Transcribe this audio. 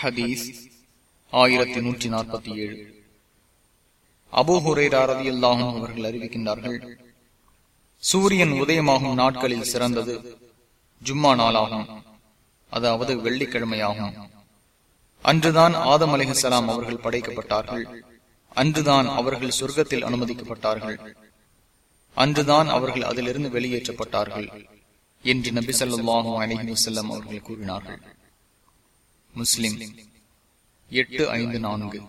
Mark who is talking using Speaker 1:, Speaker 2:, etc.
Speaker 1: ஹதீஸ் ஆயிரத்தி நூற்றி நாற்பத்தி ஏழு. அபோஹுரேரா ரதி அல்லாஹும் அவர்கள் அறிவிக்கின்றார்கள் சூரியன் உதயமாகும் நாட்களில் சிறந்தது ஜும்மா நாளாகும் அதாவது வெள்ளிக்கிழமையாகும். அன்றுதான் ஆதம் அலிஹலாம் அவர்கள் படைக்கப்பட்டார்கள் அன்றுதான் அவர்கள் சொர்க்கத்தில் அனுமதிக்கப்பட்டார்கள் அன்றுதான் அவர்கள் அதிலிருந்து வெளியேற்றப்பட்டார்கள் என்று நபி சொல்லாஹு அலஹி வசல்லம் அவர்கள் கூறினார்கள். முஸ்லிம். எட்டு ஐந்து நான்கு.